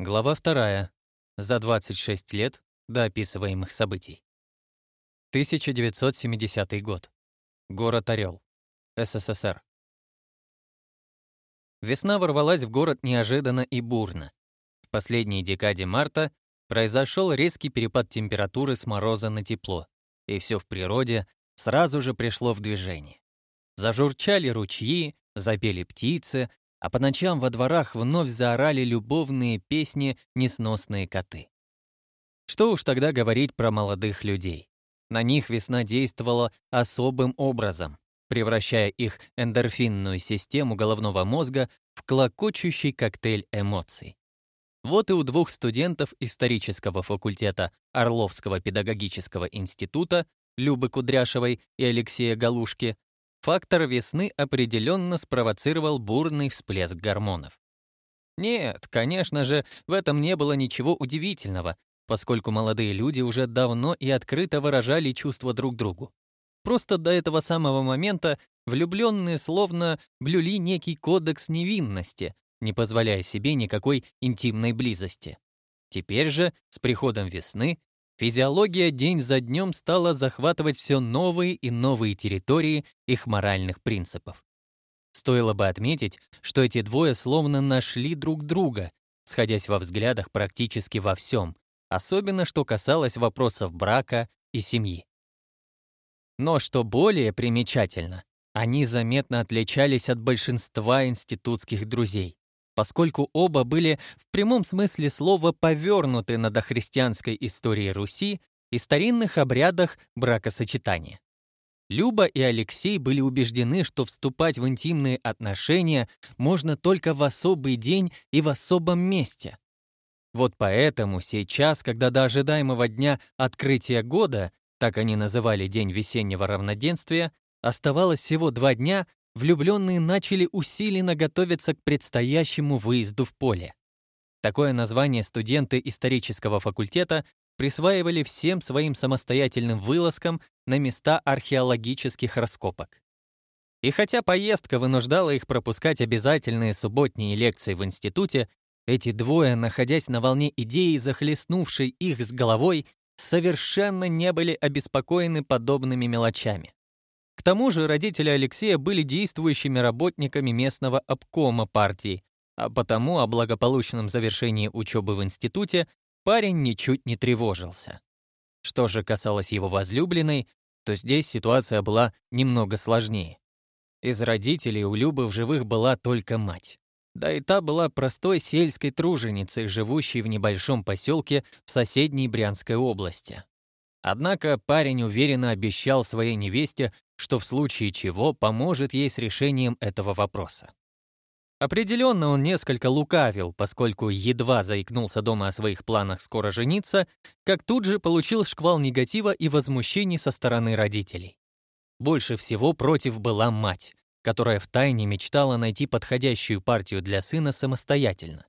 Глава вторая За 26 лет до описываемых событий. 1970 год. Город Орел. СССР. Весна ворвалась в город неожиданно и бурно. В последней декаде марта произошел резкий перепад температуры с мороза на тепло, и все в природе сразу же пришло в движение. Зажурчали ручьи, запели птицы, а по ночам во дворах вновь заорали любовные песни несносные коты. Что уж тогда говорить про молодых людей. На них весна действовала особым образом, превращая их эндорфинную систему головного мозга в клокочущий коктейль эмоций. Вот и у двух студентов исторического факультета Орловского педагогического института Любы Кудряшевой и Алексея Галушки Фактор весны определенно спровоцировал бурный всплеск гормонов. Нет, конечно же, в этом не было ничего удивительного, поскольку молодые люди уже давно и открыто выражали чувства друг другу. Просто до этого самого момента влюбленные словно блюли некий кодекс невинности, не позволяя себе никакой интимной близости. Теперь же, с приходом весны, Физиология день за днем стала захватывать все новые и новые территории их моральных принципов. Стоило бы отметить, что эти двое словно нашли друг друга, сходясь во взглядах практически во всем, особенно что касалось вопросов брака и семьи. Но что более примечательно, они заметно отличались от большинства институтских друзей поскольку оба были в прямом смысле слова повернуты на дохристианской истории Руси и старинных обрядах бракосочетания. Люба и Алексей были убеждены, что вступать в интимные отношения можно только в особый день и в особом месте. Вот поэтому сейчас, когда до ожидаемого дня открытия года, так они называли день весеннего равноденствия, оставалось всего два дня, влюбленные начали усиленно готовиться к предстоящему выезду в поле. Такое название студенты исторического факультета присваивали всем своим самостоятельным вылазкам на места археологических раскопок. И хотя поездка вынуждала их пропускать обязательные субботние лекции в институте, эти двое, находясь на волне идеи, захлестнувшей их с головой, совершенно не были обеспокоены подобными мелочами. К тому же родители Алексея были действующими работниками местного обкома партии, а потому о благополучном завершении учебы в институте парень ничуть не тревожился. Что же касалось его возлюбленной, то здесь ситуация была немного сложнее. Из родителей у Любы в живых была только мать. Да и та была простой сельской труженицей, живущей в небольшом поселке в соседней Брянской области. Однако парень уверенно обещал своей невесте, что в случае чего поможет ей с решением этого вопроса. Определенно он несколько лукавил, поскольку едва заикнулся дома о своих планах скоро жениться, как тут же получил шквал негатива и возмущений со стороны родителей. Больше всего против была мать, которая втайне мечтала найти подходящую партию для сына самостоятельно.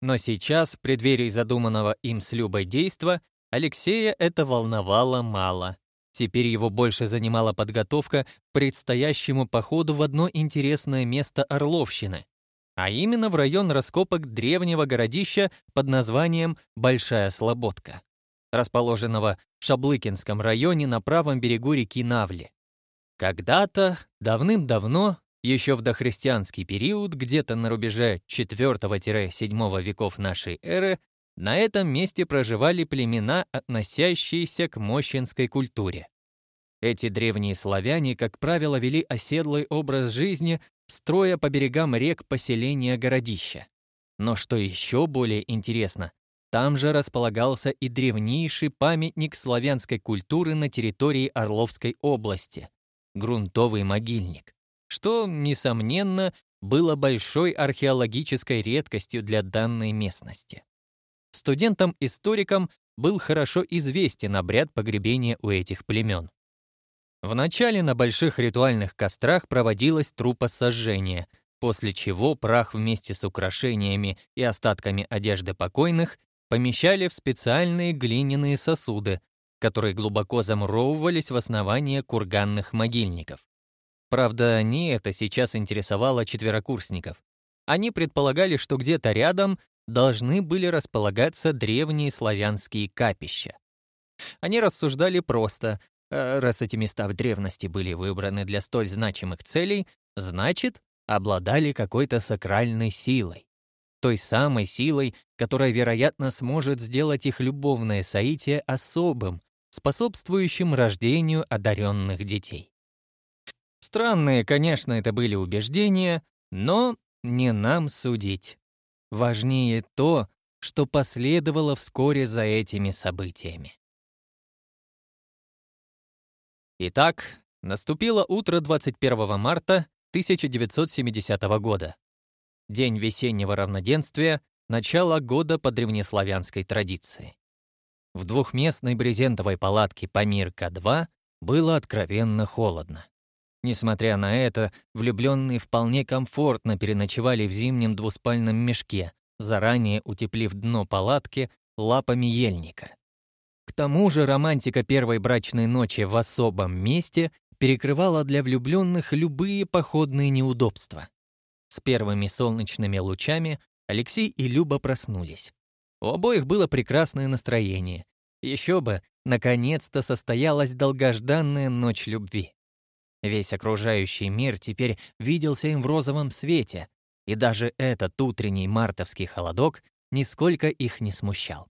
Но сейчас, в преддверии задуманного им с Любой действа, Алексея это волновало мало. Теперь его больше занимала подготовка к предстоящему походу в одно интересное место Орловщины, а именно в район раскопок древнего городища под названием Большая Слободка, расположенного в Шаблыкинском районе на правом берегу реки Навли. Когда-то, давным-давно, еще в дохристианский период, где-то на рубеже IV-VII веков нашей эры, на этом месте проживали племена, относящиеся к мощенской культуре. Эти древние славяне, как правило, вели оседлый образ жизни, строя по берегам рек поселения-городища. Но что еще более интересно, там же располагался и древнейший памятник славянской культуры на территории Орловской области — грунтовый могильник, что, несомненно, было большой археологической редкостью для данной местности студентам-историкам был хорошо известен обряд погребения у этих племен. Вначале на больших ритуальных кострах проводилось трупосожжение, после чего прах вместе с украшениями и остатками одежды покойных помещали в специальные глиняные сосуды, которые глубоко замуровывались в основание курганных могильников. Правда, не это сейчас интересовало четверокурсников. Они предполагали, что где-то рядом должны были располагаться древние славянские капища. Они рассуждали просто, «Э, раз эти места в древности были выбраны для столь значимых целей, значит, обладали какой-то сакральной силой. Той самой силой, которая, вероятно, сможет сделать их любовное соитие особым, способствующим рождению одаренных детей. Странные, конечно, это были убеждения, но не нам судить. Важнее то, что последовало вскоре за этими событиями. Итак, наступило утро 21 марта 1970 года. День весеннего равноденствия, начало года по древнеславянской традиции. В двухместной брезентовой палатке Памирка-2 было откровенно холодно. Несмотря на это, влюбленные вполне комфортно переночевали в зимнем двуспальном мешке, заранее утеплив дно палатки лапами ельника. К тому же романтика первой брачной ночи в особом месте перекрывала для влюбленных любые походные неудобства. С первыми солнечными лучами Алексей и Люба проснулись. У обоих было прекрасное настроение. Еще бы, наконец-то состоялась долгожданная ночь любви. Весь окружающий мир теперь виделся им в розовом свете, и даже этот утренний мартовский холодок нисколько их не смущал.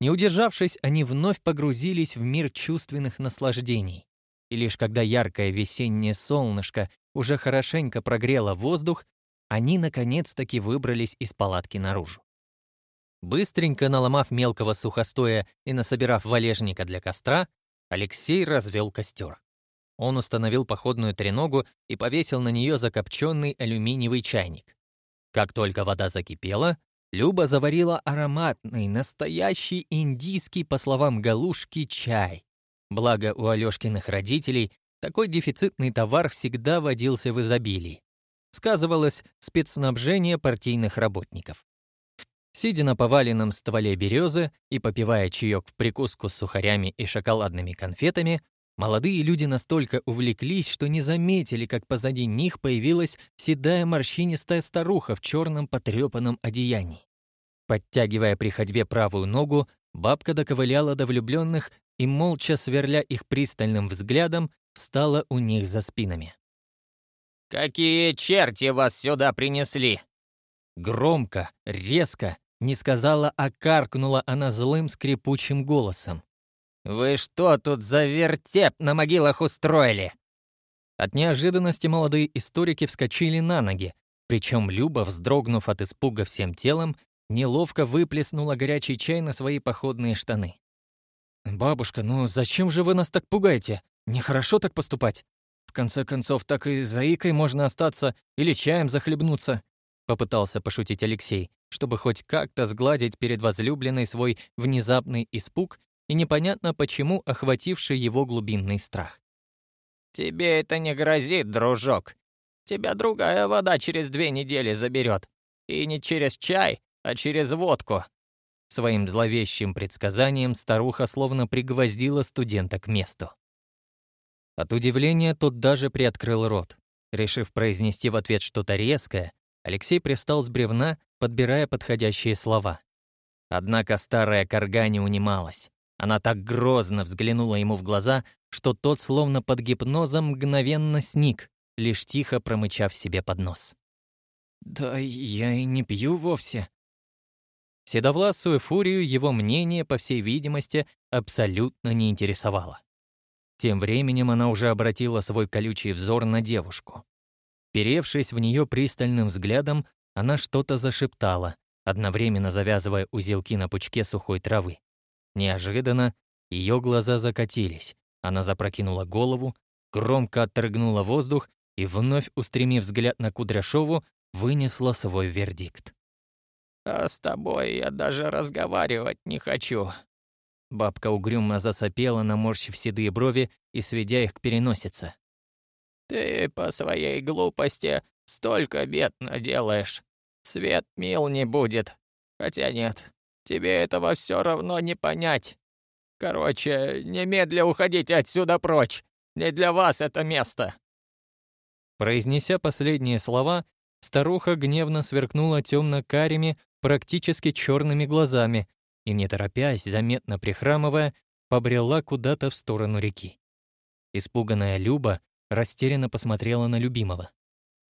Не удержавшись, они вновь погрузились в мир чувственных наслаждений. И лишь когда яркое весеннее солнышко уже хорошенько прогрело воздух, они наконец-таки выбрались из палатки наружу. Быстренько наломав мелкого сухостоя и насобирав валежника для костра, Алексей развел костер. Он установил походную треногу и повесил на нее закопченный алюминиевый чайник. Как только вода закипела, Люба заварила ароматный, настоящий индийский, по словам Галушки, чай. Благо, у Алёшкиных родителей такой дефицитный товар всегда водился в изобилии. Сказывалось спецснабжение партийных работников. Сидя на поваленном стволе березы и попивая чаек в прикуску с сухарями и шоколадными конфетами, Молодые люди настолько увлеклись, что не заметили, как позади них появилась седая морщинистая старуха в черном потрепанном одеянии. Подтягивая при ходьбе правую ногу, бабка доковыляла до влюбленных и, молча сверля их пристальным взглядом, встала у них за спинами. «Какие черти вас сюда принесли?» Громко, резко, не сказала, а каркнула она злым скрипучим голосом. «Вы что тут за вертеп на могилах устроили?» От неожиданности молодые историки вскочили на ноги, причем Люба, вздрогнув от испуга всем телом, неловко выплеснула горячий чай на свои походные штаны. «Бабушка, ну зачем же вы нас так пугаете? Нехорошо так поступать. В конце концов, так и заикой можно остаться или чаем захлебнуться», попытался пошутить Алексей, чтобы хоть как-то сгладить перед возлюбленной свой внезапный испуг и непонятно почему охвативший его глубинный страх. «Тебе это не грозит, дружок. Тебя другая вода через две недели заберет. И не через чай, а через водку». Своим зловещим предсказанием старуха словно пригвоздила студента к месту. От удивления тот даже приоткрыл рот. Решив произнести в ответ что-то резкое, Алексей пристал с бревна, подбирая подходящие слова. Однако старая корга не унималась. Она так грозно взглянула ему в глаза, что тот словно под гипнозом мгновенно сник, лишь тихо промычав себе под нос. «Да я и не пью вовсе». Седовласую фурию его мнение, по всей видимости, абсолютно не интересовало. Тем временем она уже обратила свой колючий взор на девушку. Перевшись в нее пристальным взглядом, она что-то зашептала, одновременно завязывая узелки на пучке сухой травы. Неожиданно ее глаза закатились. Она запрокинула голову, громко отторгнула воздух и, вновь устремив взгляд на Кудряшову, вынесла свой вердикт. «А с тобой я даже разговаривать не хочу». Бабка угрюмо засопела, наморщив седые брови и сведя их к переносице. «Ты по своей глупости столько бед наделаешь. Свет мил не будет. Хотя нет, Тебе этого все равно не понять. Короче, немедля уходите отсюда прочь. Не для вас это место. Произнеся последние слова, старуха гневно сверкнула темно-карими, практически черными глазами и, не торопясь, заметно прихрамывая, побрела куда-то в сторону реки. Испуганная Люба растерянно посмотрела на любимого.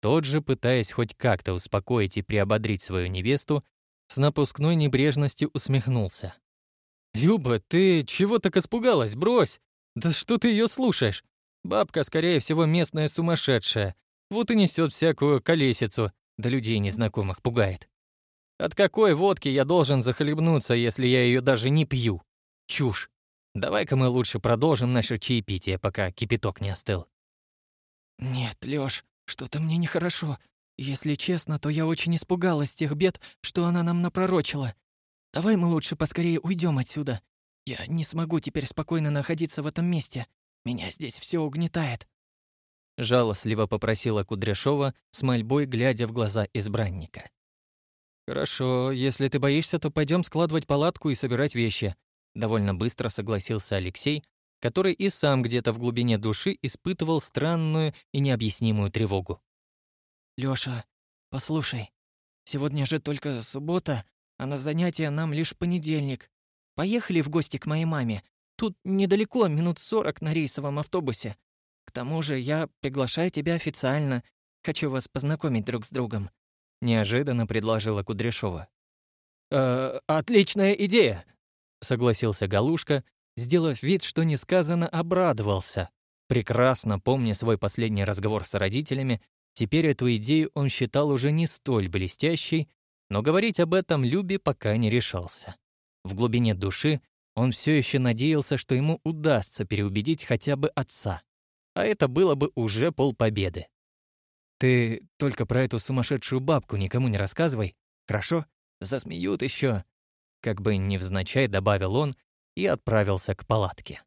Тот же, пытаясь хоть как-то успокоить и приободрить свою невесту, с напускной небрежностью усмехнулся. «Люба, ты чего так испугалась? Брось! Да что ты ее слушаешь? Бабка, скорее всего, местная сумасшедшая. Вот и несет всякую колесицу, да людей незнакомых пугает. От какой водки я должен захлебнуться, если я ее даже не пью? Чушь. Давай-ка мы лучше продолжим наше чаепитие, пока кипяток не остыл». «Нет, Лёш, что-то мне нехорошо. Если честно, то я очень испугалась тех бед, что она нам напророчила. Давай мы лучше поскорее уйдем отсюда. Я не смогу теперь спокойно находиться в этом месте. Меня здесь все угнетает. Жалостливо попросила Кудряшова с мольбой, глядя в глаза избранника. Хорошо, если ты боишься, то пойдем складывать палатку и собирать вещи. Довольно быстро согласился Алексей, который и сам где-то в глубине души испытывал странную и необъяснимую тревогу. «Лёша, послушай, сегодня же только суббота, а на занятия нам лишь понедельник. Поехали в гости к моей маме. Тут недалеко, минут сорок на рейсовом автобусе. К тому же я приглашаю тебя официально. Хочу вас познакомить друг с другом». Неожиданно предложила Кудряшова. «Э, «Отличная идея!» — согласился Галушка, сделав вид, что несказанно обрадовался. Прекрасно помня свой последний разговор с родителями, Теперь эту идею он считал уже не столь блестящей, но говорить об этом Любе пока не решался. В глубине души он все еще надеялся, что ему удастся переубедить хотя бы отца. А это было бы уже полпобеды. «Ты только про эту сумасшедшую бабку никому не рассказывай, хорошо? Засмеют еще. Как бы невзначай добавил он и отправился к палатке.